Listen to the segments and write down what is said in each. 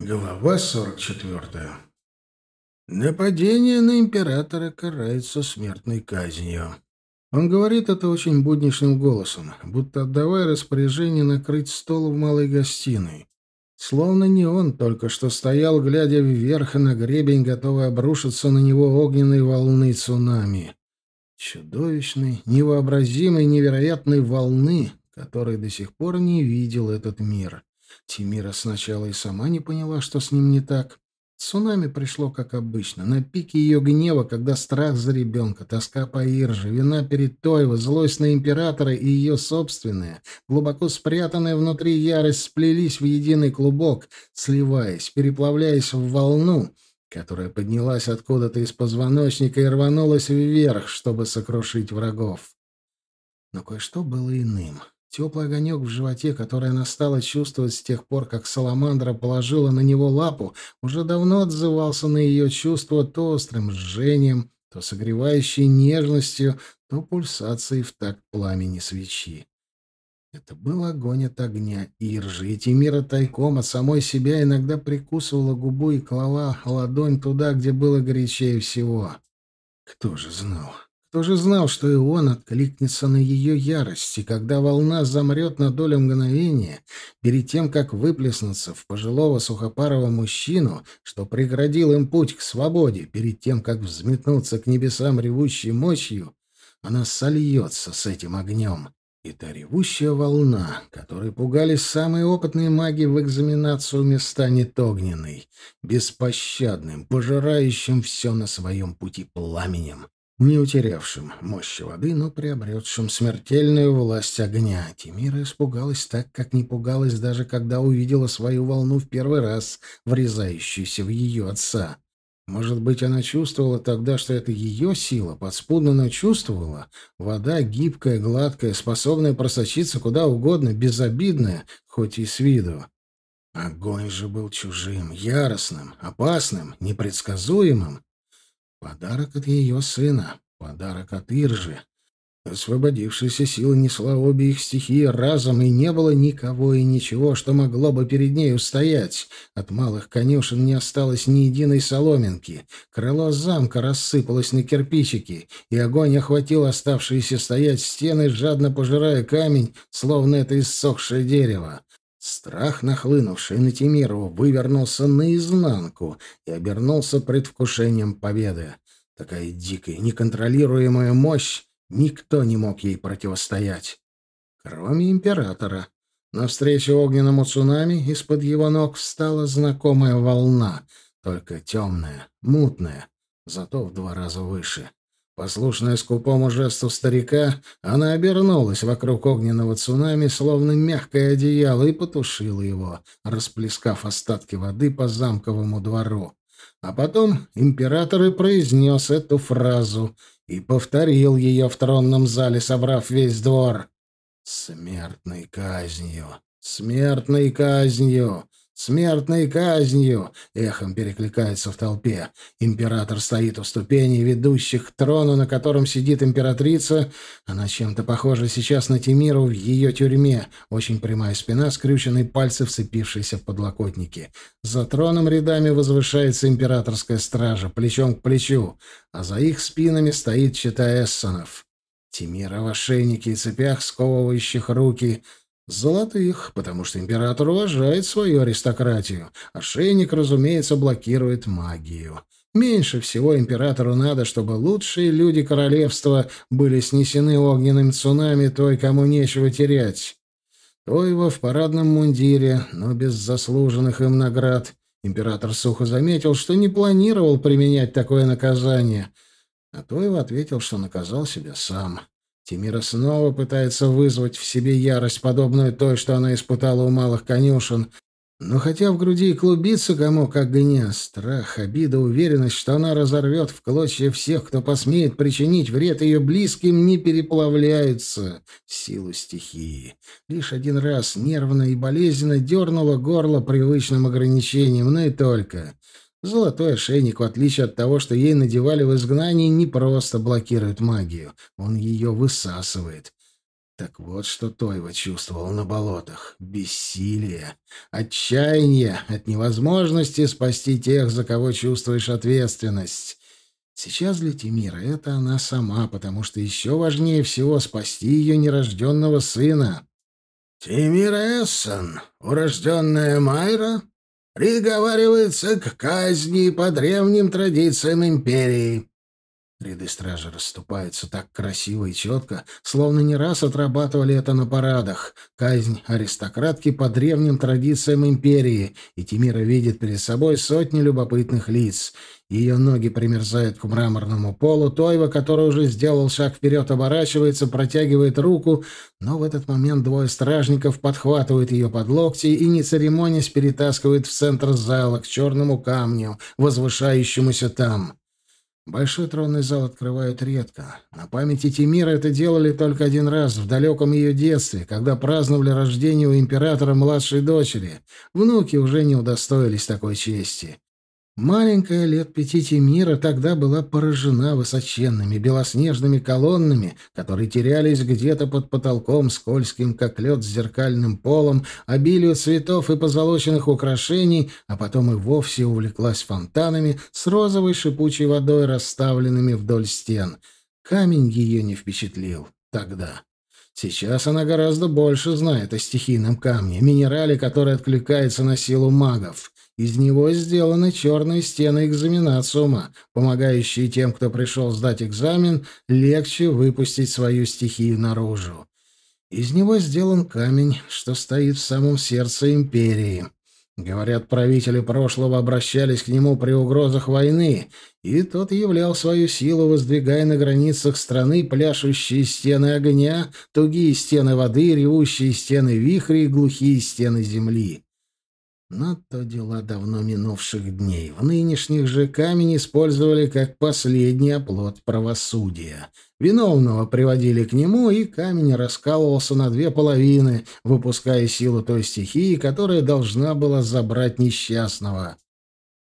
Глава 44. Нападение на императора карается смертной казнью. Он говорит это очень будничным голосом, будто отдавая распоряжение накрыть стол в малой гостиной. Словно не он только что стоял, глядя вверх на гребень, готовый обрушиться на него огненной волны цунами. Чудовищной, невообразимой, невероятной волны, которой до сих пор не видел этот мир. Тимира сначала и сама не поняла, что с ним не так. Цунами пришло, как обычно, на пике ее гнева, когда страх за ребенка, тоска по Ирже, вина перед Тойво, злость на императора и ее собственная, глубоко спрятанная внутри ярость, сплелись в единый клубок, сливаясь, переплавляясь в волну, которая поднялась откуда-то из позвоночника и рванулась вверх, чтобы сокрушить врагов. Но кое-что было иным. Теплый огонек в животе, который она стала чувствовать с тех пор, как Саламандра положила на него лапу, уже давно отзывался на ее чувство то острым жжением, то согревающей нежностью, то пульсацией в такт пламени свечи. Это был огонь от огня Иржи, и Тимира тайком от самой себя иногда прикусывала губу и клала ладонь туда, где было горячее всего. Кто же знал? Кто же знал, что и он откликнется на ее ярость, и когда волна замрет на долю мгновения, перед тем, как выплеснуться в пожилого сухопарого мужчину, что преградил им путь к свободе, перед тем, как взметнуться к небесам ревущей мощью, она сольется с этим огнем. И та ревущая волна, которой пугались самые опытные маги в экзаменацию, станет огненной, беспощадным, пожирающим все на своем пути пламенем не утерявшим мощи воды, но приобретшим смертельную власть огня. Тимира испугалась так, как не пугалась даже когда увидела свою волну в первый раз, врезающуюся в ее отца. Может быть, она чувствовала тогда, что это ее сила, подспудно, но чувствовала. Вода гибкая, гладкая, способная просочиться куда угодно, безобидная, хоть и с виду. Огонь же был чужим, яростным, опасным, непредсказуемым. Подарок от ее сына, подарок от Иржи. Освободившаяся сила несла обе их стихии разом, и не было никого и ничего, что могло бы перед ней устоять. От малых конюшен не осталось ни единой соломинки. Крыло замка рассыпалось на кирпичики, и огонь охватил оставшиеся стоять стены, жадно пожирая камень, словно это иссохшее дерево. Страх, нахлынувший на Тимирову, вывернулся наизнанку и обернулся предвкушением победы. Такая дикая, неконтролируемая мощь, никто не мог ей противостоять. Кроме императора. Навстречу огненному цунами из-под его ног встала знакомая волна, только темная, мутная, зато в два раза выше. Послушная скупому жесту старика, она обернулась вокруг огненного цунами, словно мягкое одеяло, и потушила его, расплескав остатки воды по замковому двору. А потом император и произнес эту фразу и повторил ее в тронном зале, собрав весь двор. «Смертной казнью! Смертной казнью! «Смертной казнью!» — эхом перекликается в толпе. Император стоит у ступеней, ведущих к трону, на котором сидит императрица. Она чем-то похожа сейчас на Тимиру в ее тюрьме. Очень прямая спина, скрюченные пальцы, вцепившиеся в подлокотники. За троном рядами возвышается императорская стража, плечом к плечу, а за их спинами стоит чита эссонов. Тимира в ошейнике и цепях, сковывающих руки — Золотых, потому что император уважает свою аристократию. Ошейник, разумеется, блокирует магию. Меньше всего императору надо, чтобы лучшие люди королевства были снесены огненным цунами той, кому нечего терять. То его в парадном мундире, но без заслуженных им наград. Император сухо заметил, что не планировал применять такое наказание, а то его ответил, что наказал себя сам. Тимира снова пытается вызвать в себе ярость, подобную той, что она испытала у малых конюшен. Но хотя в груди клубится комок огня, страх, обида, уверенность, что она разорвет в клочья всех, кто посмеет причинить вред ее близким, не переплавляются в силу стихии. Лишь один раз нервно и болезненно дернуло горло привычным ограничением, но и только. Золотой ошейник, в отличие от того, что ей надевали в изгнании, не просто блокирует магию, он ее высасывает. Так вот, что Тойва чувствовал на болотах. Бессилие, отчаяние от невозможности спасти тех, за кого чувствуешь ответственность. Сейчас для Тимира это она сама, потому что еще важнее всего спасти ее нерожденного сына. «Тимира Эссон, урожденная Майра, приговаривается к казни по древним традициям империи. Ряды стражи расступаются так красиво и четко, словно не раз отрабатывали это на парадах. Казнь аристократки по древним традициям империи, и Тимира видит перед собой сотни любопытных лиц. Ее ноги примерзают к мраморному полу. Тойва, который уже сделал шаг вперед, оборачивается, протягивает руку, но в этот момент двое стражников подхватывают ее под локти и, не церемонясь, перетаскивают в центр зала к черному камню, возвышающемуся там. Большой тронный зал открывают редко. На памяти Тимира это делали только один раз, в далеком ее детстве, когда праздновали рождение у императора младшей дочери. Внуки уже не удостоились такой чести. Маленькая лет пяти Тимира тогда была поражена высоченными белоснежными колоннами, которые терялись где-то под потолком, скользким, как лед, с зеркальным полом, обилию цветов и позолоченных украшений, а потом и вовсе увлеклась фонтанами с розовой шипучей водой, расставленными вдоль стен. Камень ее не впечатлил тогда. Сейчас она гораздо больше знает о стихийном камне, минерале, который откликается на силу магов. Из него сделаны черные стены экзаменациума, помогающие тем, кто пришел сдать экзамен, легче выпустить свою стихию наружу. Из него сделан камень, что стоит в самом сердце империи. Говорят, правители прошлого обращались к нему при угрозах войны, и тот являл свою силу, воздвигая на границах страны пляшущие стены огня, тугие стены воды, ревущие стены вихрей и глухие стены земли. Но то дела давно минувших дней. В нынешних же камень использовали как последний оплот правосудия. Виновного приводили к нему, и камень раскалывался на две половины, выпуская силу той стихии, которая должна была забрать несчастного.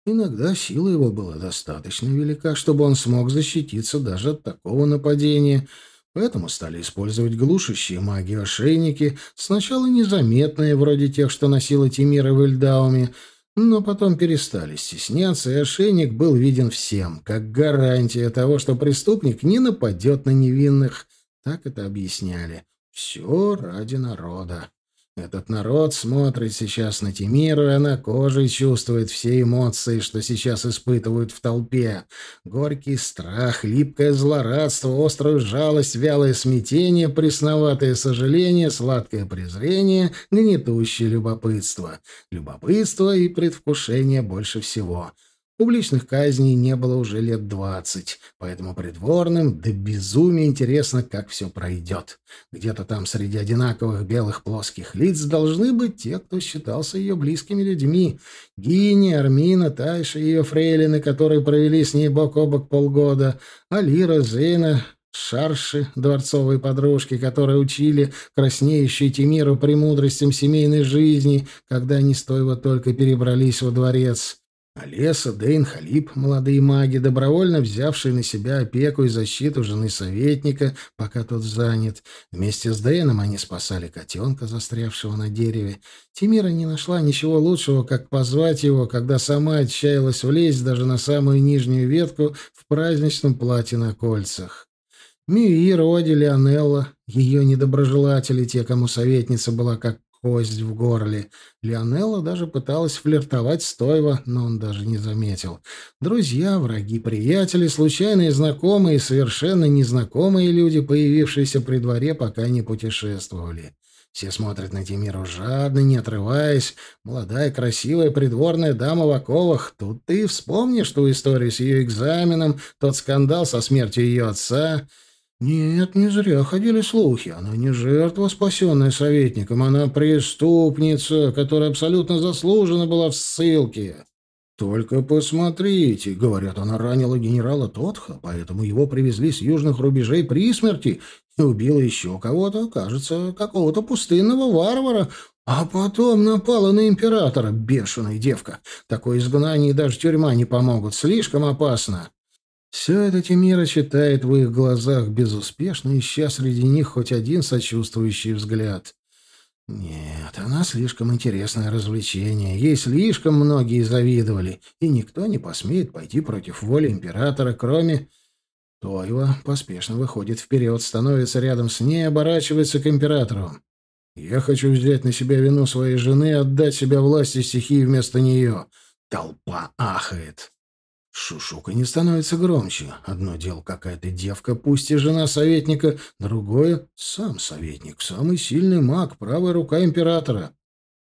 Иногда сила его была достаточно велика, чтобы он смог защититься даже от такого нападения — Поэтому стали использовать глушащие магию ошейники, сначала незаметные, вроде тех, что носила Тимира в Эльдауме, но потом перестали стесняться, и ошейник был виден всем, как гарантия того, что преступник не нападет на невинных. Так это объясняли. Все ради народа. Этот народ смотрит сейчас на Тимиру, и она кожей чувствует все эмоции, что сейчас испытывают в толпе. Горький страх, липкое злорадство, острую жалость, вялое смятение, пресноватое сожаление, сладкое презрение, гнетущее любопытство. Любопытство и предвкушение больше всего — Публичных казней не было уже лет двадцать, поэтому придворным до безумия интересно, как все пройдет. Где-то там среди одинаковых белых плоских лиц должны быть те, кто считался ее близкими людьми. Гини, Армина, Тайша и ее фрейлины, которые провели с ней бок о бок полгода, Алира, Зейна, Шарши, дворцовые подружки, которые учили краснеющую Тимиру премудростям семейной жизни, когда они стоево только перебрались во дворец. Олеса, Дейн, Халип, молодые маги, добровольно взявшие на себя опеку и защиту жены советника, пока тот занят. Вместе с Дейном они спасали котенка, застрявшего на дереве. Тимира не нашла ничего лучшего, как позвать его, когда сама отчаялась влезть даже на самую нижнюю ветку в праздничном платье на кольцах. Мюир, Оди, Леонелла, ее недоброжелатели, те, кому советница была как кость в горле. Леонелла даже пыталась флиртовать с Тойво, но он даже не заметил. Друзья, враги, приятели, случайные знакомые и совершенно незнакомые люди, появившиеся при дворе, пока не путешествовали. Все смотрят на Тимиру жадно, не отрываясь. Молодая, красивая придворная дама в оковах. Тут ты вспомнишь ту историю с ее экзаменом, тот скандал со смертью ее отца — нет, не зря ходили слухи. Она не жертва, спасенная советником. Она преступница, которая абсолютно заслуженно была в ссылке. «Только посмотрите», — говорят, она ранила генерала Тотха, поэтому его привезли с южных рубежей при смерти и убила еще кого-то, кажется, какого-то пустынного варвара, а потом напала на императора, бешеная девка. Такое изгнание даже тюрьма не помогут, слишком опасно. Все это Тимира читает в их глазах безуспешно, ища среди них хоть один сочувствующий взгляд. Нет, она слишком интересное развлечение. Ей слишком многие завидовали, и никто не посмеет пойти против воли императора, кроме... Тойва поспешно выходит вперед, становится рядом с ней, оборачивается к императору. «Я хочу взять на себя вину своей жены и отдать себя власти стихии вместо нее». Толпа ахает. Шушука не становится громче. Одно дело какая-то девка, пусть и жена советника, другое — сам советник, самый сильный маг, правая рука императора.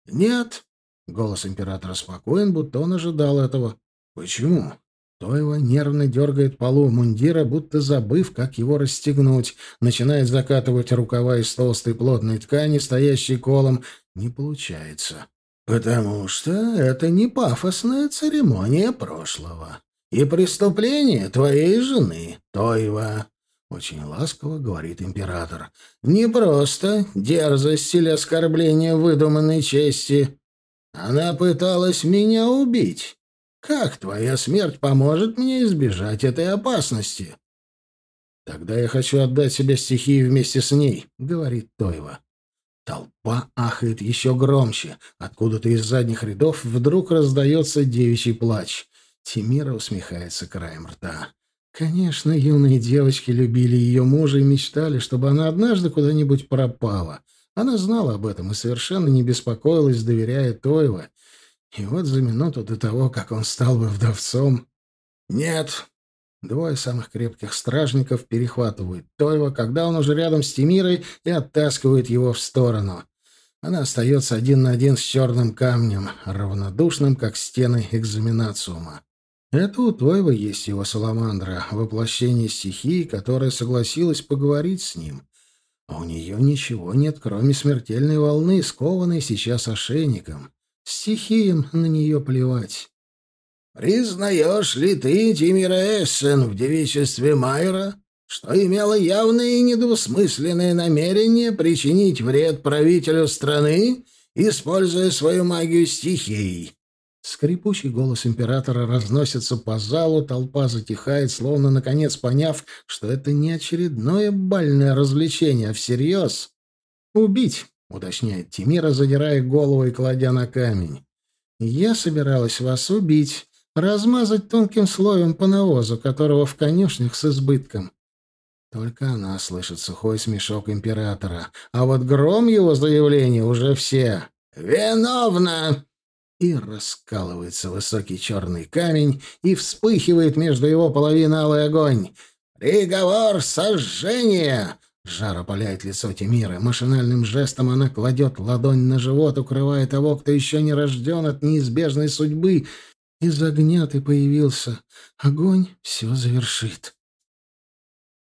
«Нет!» — голос императора спокоен, будто он ожидал этого. «Почему?» Тоева нервно дергает полу мундира, будто забыв, как его расстегнуть. Начинает закатывать рукава из толстой плотной ткани, стоящей колом. Не получается. «Потому что это не пафосная церемония прошлого и преступление твоей жены, Тойва. Очень ласково говорит император. Не просто дерзость или оскорбление выдуманной чести. Она пыталась меня убить. Как твоя смерть поможет мне избежать этой опасности? Тогда я хочу отдать себя стихии вместе с ней, говорит Тойва. Толпа ахает еще громче. Откуда-то из задних рядов вдруг раздается девичий плач. Тимира усмехается краем рта. Конечно, юные девочки любили ее мужа и мечтали, чтобы она однажды куда-нибудь пропала. Она знала об этом и совершенно не беспокоилась, доверяя Тойва. И вот за минуту до того, как он стал бы вдовцом... «Нет!» Двое самых крепких стражников перехватывают Тойва, когда он уже рядом с Тимирой, и оттаскивают его в сторону. Она остается один на один с черным камнем, равнодушным, как стены экзаменациума. Это у Тойва есть его саламандра, воплощение стихии, которая согласилась поговорить с ним. А у нее ничего нет, кроме смертельной волны, скованной сейчас ошейником. Стихиям на нее плевать. «Признаешь ли ты, Тимира Эссен, в девичестве Майера, что имела явное и недвусмысленное намерение причинить вред правителю страны, используя свою магию стихий?» Скрипучий голос императора разносится по залу, толпа затихает, словно, наконец, поняв, что это не очередное бальное развлечение, а всерьез. «Убить», — уточняет Тимира, задирая голову и кладя на камень. «Я собиралась вас убить, размазать тонким слоем по навозу, которого в конюшнях с избытком». Только она слышит сухой смешок императора, а вот гром его заявления уже все. «Виновна!» И раскалывается высокий черный камень, и вспыхивает между его половин алый огонь. «Приговор сожжения!» Жар опаляет лицо Тимира. Машинальным жестом она кладет ладонь на живот, укрывая того, кто еще не рожден от неизбежной судьбы. Из огня ты появился. Огонь все завершит.